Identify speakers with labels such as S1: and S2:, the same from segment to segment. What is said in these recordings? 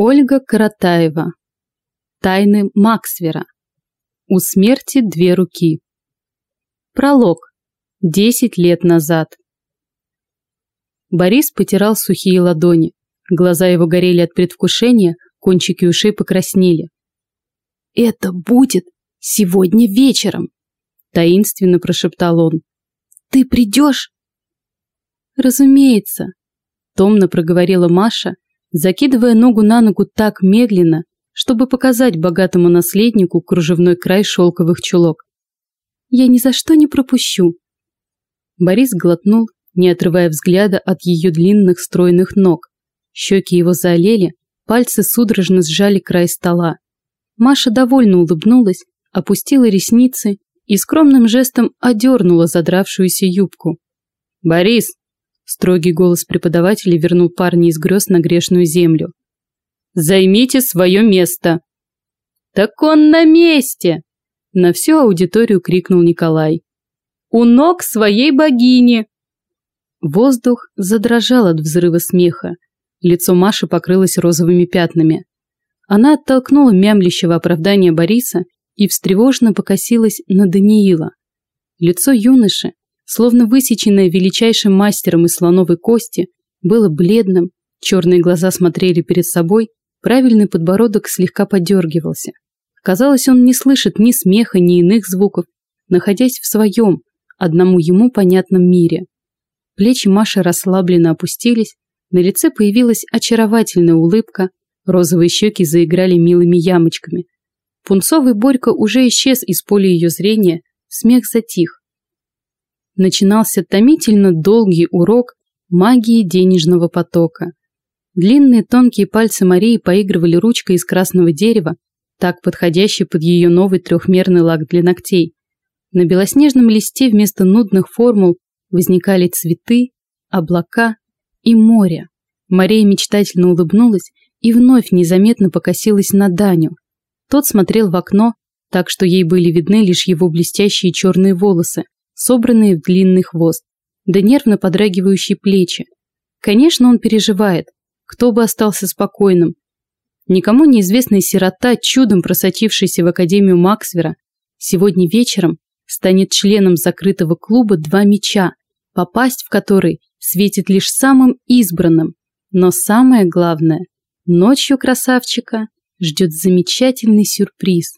S1: Ольга Каратаева. Тайны Максвера. У смерти две руки. Пролог. Десять лет назад. Борис потирал сухие ладони. Глаза его горели от предвкушения, кончики ушей покраснели. «Это будет сегодня вечером!» Таинственно прошептал он. «Ты придешь?» «Разумеется!» Томно проговорила Маша, закидывая ногу на ногу так медленно, чтобы показать богатому наследнику кружевной край шелковых чулок. «Я ни за что не пропущу!» Борис глотнул, не отрывая взгляда от ее длинных стройных ног. Щеки его заолели, пальцы судорожно сжали край стола. Маша довольно улыбнулась, опустила ресницы и скромным жестом одернула задравшуюся юбку. «Борис, Строгий голос преподавателя вернул парня из грез на грешную землю. «Займите свое место!» «Так он на месте!» На всю аудиторию крикнул Николай. «У ног своей богини!» Воздух задрожал от взрыва смеха. Лицо Маши покрылось розовыми пятнами. Она оттолкнула мямлящего оправдания Бориса и встревоженно покосилась на Даниила. Лицо юноши, словно высеченное величайшим мастером из слоновой кости, было бледным, черные глаза смотрели перед собой, правильный подбородок слегка подергивался. Казалось, он не слышит ни смеха, ни иных звуков, находясь в своем, одному ему понятном мире. Плечи Маши расслабленно опустились, на лице появилась очаровательная улыбка, розовые щеки заиграли милыми ямочками. Пунцовый Борька уже исчез из поля ее зрения, смех затих начинался томительно долгий урок магии денежного потока. Длинные тонкие пальцы Марии поигрывали ручкой из красного дерева, так подходящей под ее новый трехмерный лак для ногтей. На белоснежном листе вместо нудных формул возникали цветы, облака и море. Мария мечтательно улыбнулась и вновь незаметно покосилась на Даню. Тот смотрел в окно, так что ей были видны лишь его блестящие черные волосы, собранные в длинный хвост, да нервно подрагивающие плечи. Конечно, он переживает, кто бы остался спокойным. Никому неизвестная сирота, чудом просочившаяся в Академию Максвера, сегодня вечером станет членом закрытого клуба «Два меча», попасть в который светит лишь самым избранным. Но самое главное, ночью красавчика ждет замечательный сюрприз.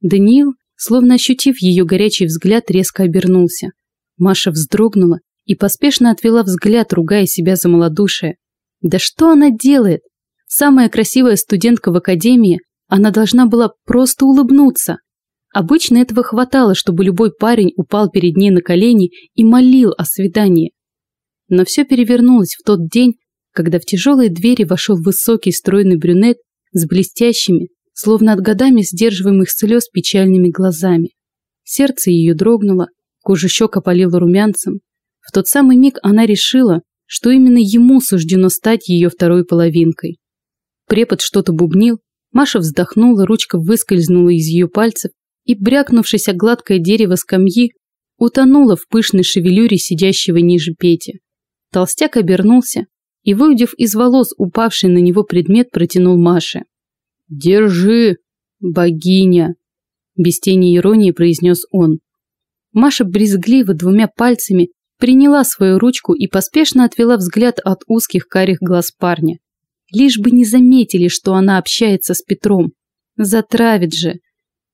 S1: Даниил Словно ощутив ее горячий взгляд, резко обернулся. Маша вздрогнула и поспешно отвела взгляд, ругая себя за малодушие. Да что она делает? Самая красивая студентка в академии, она должна была просто улыбнуться. Обычно этого хватало, чтобы любой парень упал перед ней на колени и молил о свидании. Но все перевернулось в тот день, когда в тяжелые двери вошел высокий стройный брюнет с блестящими, словно от годами сдерживаемых слез печальными глазами. Сердце ее дрогнуло, кожа щек опалила румянцем. В тот самый миг она решила, что именно ему суждено стать ее второй половинкой. Препод что-то бубнил, Маша вздохнула, ручка выскользнула из ее пальцев и, брякнувшись о гладкое дерево скамьи, утонула в пышной шевелюре сидящего ниже Пети. Толстяк обернулся и, выудив из волос упавший на него предмет, протянул Маше. «Держи, богиня!» Без тени иронии произнес он. Маша брезгливо двумя пальцами приняла свою ручку и поспешно отвела взгляд от узких карих глаз парня. Лишь бы не заметили, что она общается с Петром. Затравит же.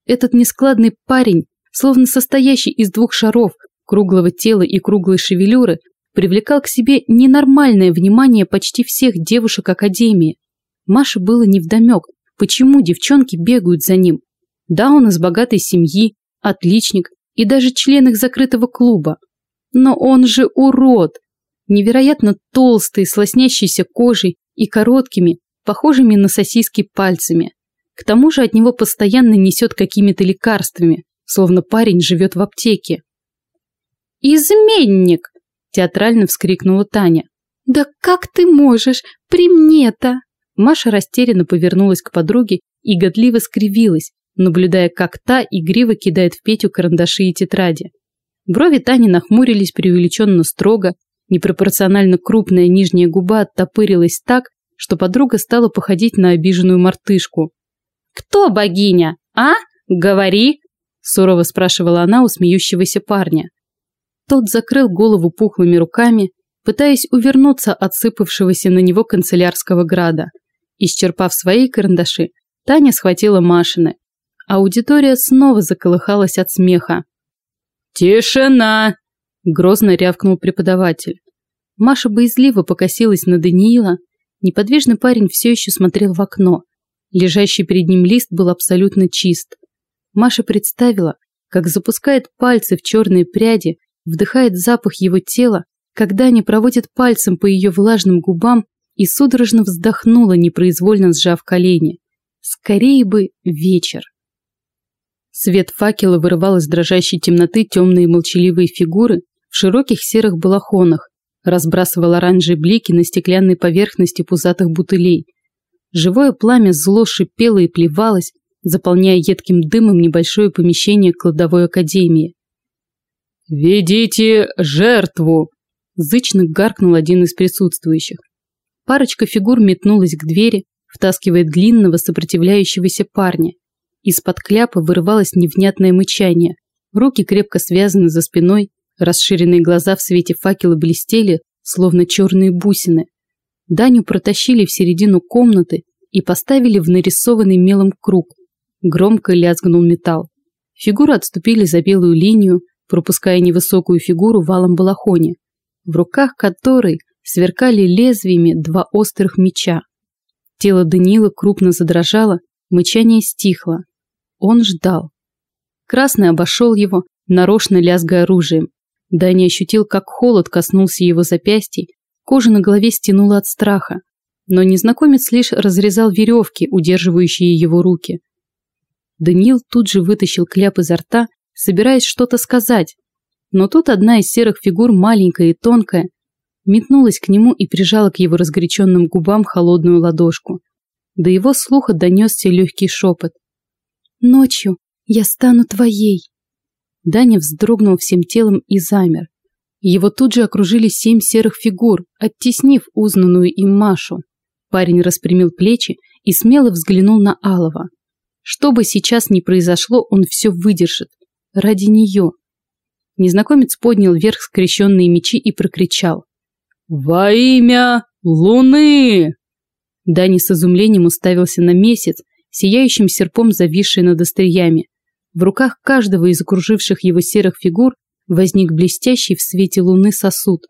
S1: Этот нескладный парень, словно состоящий из двух шаров, круглого тела и круглой шевелюры, привлекал к себе ненормальное внимание почти всех девушек Академии. Маше было невдомек, Почему девчонки бегают за ним? Да, он из богатой семьи, отличник и даже член их закрытого клуба. Но он же урод! Невероятно толстый, с лоснящейся кожей и короткими, похожими на сосиски пальцами. К тому же от него постоянно несет какими-то лекарствами, словно парень живет в аптеке. «Изменник!» – театрально вскрикнула Таня. «Да как ты можешь? При мне-то!» Маша растерянно повернулась к подруге и годливо скривилась, наблюдая, как та игриво кидает в Петю карандаши и тетради. Брови Тани нахмурились преувеличенно строго, непропорционально крупная нижняя губа оттопырилась так, что подруга стала походить на обиженную мартышку. «Кто богиня, а? Говори!» – сурово спрашивала она у смеющегося парня. Тот закрыл голову пухлыми руками, пытаясь увернуться от сыпавшегося на него канцелярского града. Исчерпав свои карандаши, Таня схватила Машины. Аудитория снова заколыхалась от смеха. «Тишина!» – грозно рявкнул преподаватель. Маша боязливо покосилась на Даниила. Неподвижный парень все еще смотрел в окно. Лежащий перед ним лист был абсолютно чист. Маша представила, как запускает пальцы в черные пряди, вдыхает запах его тела, когда они проводят пальцем по ее влажным губам и судорожно вздохнула, непроизвольно сжав колени. Скорее бы вечер. Свет факела вырывал из дрожащей темноты темные молчаливые фигуры в широких серых балахонах, разбрасывал оранжевые блики на стеклянной поверхности пузатых бутылей. Живое пламя зло шипело и плевалось, заполняя едким дымом небольшое помещение кладовой академии. «Ведите жертву!» – зычно гаркнул один из присутствующих. Парочка фигур метнулась к двери, втаскивая длинного сопротивляющегося парня. Из-под кляпа вырывалось невнятное мычание. Руки крепко связаны за спиной, расширенные глаза в свете факела блестели, словно черные бусины. Даню протащили в середину комнаты и поставили в нарисованный мелом круг. Громко лязгнул металл. Фигуры отступили за белую линию, пропуская невысокую фигуру в алом балахоне, в руках которой сверкали лезвиями два острых меча. Тело Даниила крупно задрожало, мычание стихло. Он ждал. Красный обошел его, нарочно лязгая оружием. Даня ощутил, как холод коснулся его запястий, кожа на голове стянула от страха. Но незнакомец лишь разрезал веревки, удерживающие его руки. Даниил тут же вытащил кляп изо рта собираясь что-то сказать. Но тут одна из серых фигур, маленькая и тонкая, метнулась к нему и прижала к его разгоряченным губам холодную ладошку. До его слуха донесся легкий шепот. «Ночью я стану твоей!» Даня вздрогнул всем телом и замер. Его тут же окружили семь серых фигур, оттеснив узнанную им Машу. Парень распрямил плечи и смело взглянул на Алова. Что бы сейчас ни произошло, он все выдержит. Ради нее. Незнакомец поднял вверх скрещенные мечи и прокричал. «Во имя Луны!» Дани с изумлением уставился на месяц, сияющим серпом зависший над остриями. В руках каждого из окруживших его серых фигур возник блестящий в свете луны сосуд.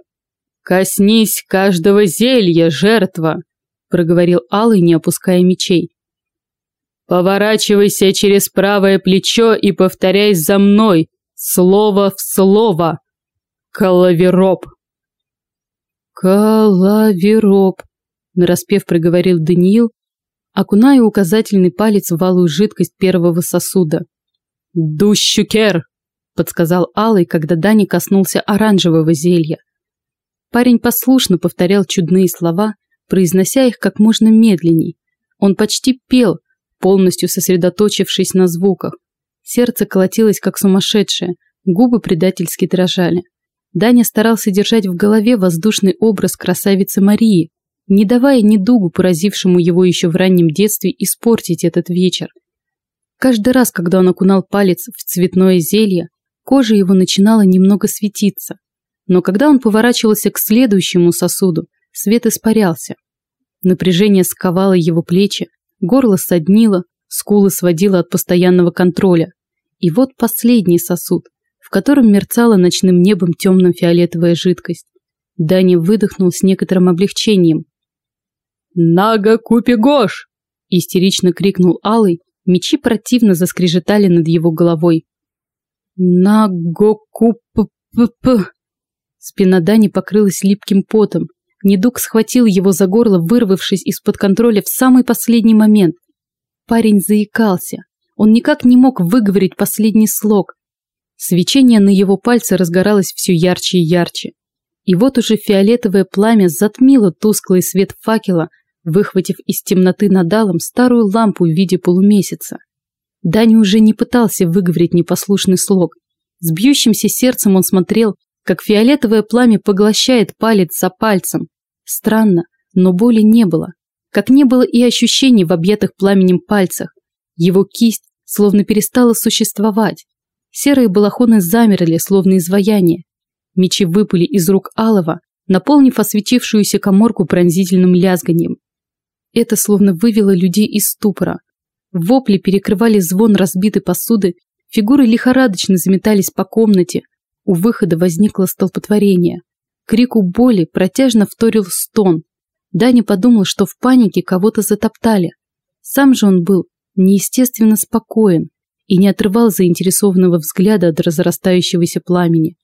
S1: «Коснись каждого зелья, жертва!» – проговорил Алый, не опуская мечей. Поворачивайся через правое плечо и повторяй за мной, слово в слово. Калавероп. Калавероп, нараспев проговорил Даниил, окуная указательный палец в валую жидкость первого сосуда. Дущукер, подсказал Алый, когда Дани коснулся оранжевого зелья. Парень послушно повторял чудные слова, произнося их как можно медленней. Он почти пел, полностью сосредоточившись на звуках. Сердце колотилось как сумасшедшее, губы предательски дрожали. Даня старался держать в голове воздушный образ красавицы Марии, не давая недугу, поразившему его еще в раннем детстве, испортить этот вечер. Каждый раз, когда он окунал палец в цветное зелье, кожа его начинала немного светиться. Но когда он поворачивался к следующему сосуду, свет испарялся. Напряжение сковало его плечи, Горло соднило, скулы сводило от постоянного контроля. И вот последний сосуд, в котором мерцала ночным небом темно-фиолетовая жидкость. Даня выдохнул с некоторым облегчением. «Нага Купи-Гош!» – истерично крикнул Алый, мечи противно заскрежетали над его головой. «Наго куп п Спина Дани покрылась липким потом. Недуг схватил его за горло, вырвавшись из-под контроля в самый последний момент. Парень заикался. Он никак не мог выговорить последний слог. Свечение на его пальце разгоралось все ярче и ярче. И вот уже фиолетовое пламя затмило тусклый свет факела, выхватив из темноты надалом старую лампу в виде полумесяца. Дани уже не пытался выговорить непослушный слог. С бьющимся сердцем он смотрел, как фиолетовое пламя поглощает палец за пальцем, Странно, но боли не было. как не было и ощущений в объятых пламенем пальцах. Его кисть словно перестала существовать. Серые балахоны замерли, словно изваяние. Мечи выпали из рук Алова, наполнив осветившуюся коморку пронзительным лязганием. Это словно вывело людей из ступора. Вопли перекрывали звон разбитой посуды, фигуры лихорадочно заметались по комнате. У выхода возникло столпотворение. Крику боли протяжно вторил стон. Даня подумал, что в панике кого-то затоптали. Сам же он был неестественно спокоен и не отрывал заинтересованного взгляда от разрастающегося пламени.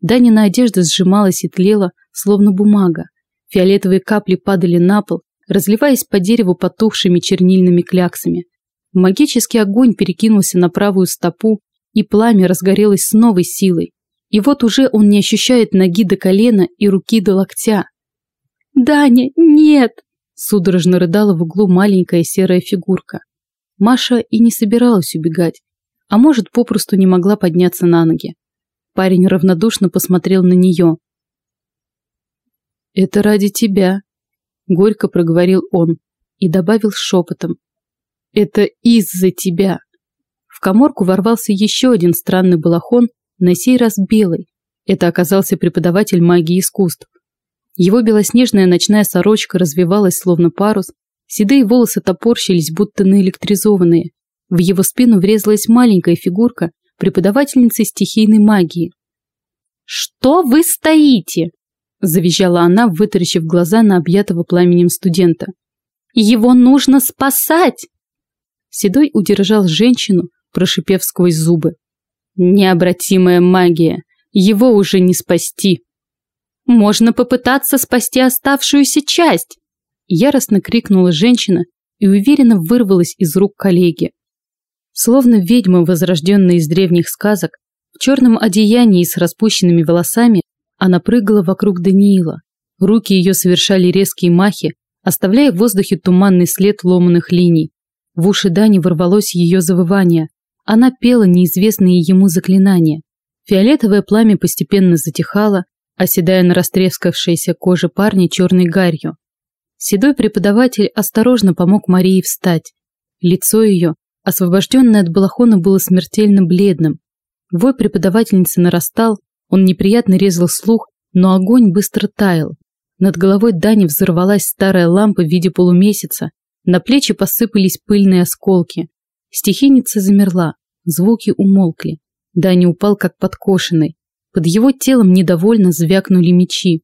S1: Данина одежда сжималась и тлела, словно бумага. Фиолетовые капли падали на пол, разливаясь по дереву потухшими чернильными кляксами. Магический огонь перекинулся на правую стопу, и пламя разгорелось с новой силой. И вот уже он не ощущает ноги до колена и руки до локтя. «Даня, нет!» – судорожно рыдала в углу маленькая серая фигурка. Маша и не собиралась убегать, а может, попросту не могла подняться на ноги. Парень равнодушно посмотрел на нее. «Это ради тебя», – горько проговорил он и добавил шепотом. «Это из-за тебя». В коморку ворвался еще один странный балахон, на сей раз белый. Это оказался преподаватель магии искусств. Его белоснежная ночная сорочка развивалась словно парус, седые волосы топорщились, будто наэлектризованные. В его спину врезалась маленькая фигурка преподавательницы стихийной магии. «Что вы стоите?» – завизжала она, вытаращив глаза на объятого пламенем студента. «Его нужно спасать!» Седой удержал женщину, прошипев сквозь зубы. «Необратимая магия! Его уже не спасти!» «Можно попытаться спасти оставшуюся часть!» Яростно крикнула женщина и уверенно вырвалась из рук коллеги. Словно ведьма, возрожденная из древних сказок, в черном одеянии с распущенными волосами она прыгала вокруг Даниила. Руки ее совершали резкие махи, оставляя в воздухе туманный след ломаных линий. В уши Дани ворвалось ее завывание. Она пела неизвестные ему заклинания. Фиолетовое пламя постепенно затихало, оседая на растрескавшейся коже парня черной гарью. Седой преподаватель осторожно помог Марии встать. Лицо ее, освобожденное от балахона, было смертельно бледным. Вой преподавательницы нарастал, он неприятно резал слух, но огонь быстро таял. Над головой Дани взорвалась старая лампа в виде полумесяца, на плечи посыпались пыльные осколки. Стихийница замерла, звуки умолкли. Дани упал как подкошенный. Под его телом недовольно звякнули мечи.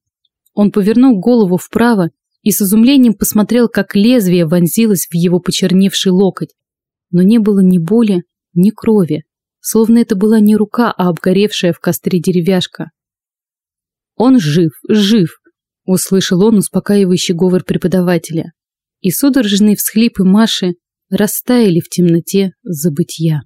S1: Он повернул голову вправо и с изумлением посмотрел, как лезвие вонзилось в его почерневший локоть. Но не было ни боли, ни крови словно это была не рука, а обгоревшая в костре деревяшка. «Он жив, жив!» – услышал он успокаивающий говор преподавателя. И судорожные всхлипы Маши растаяли в темноте забытья.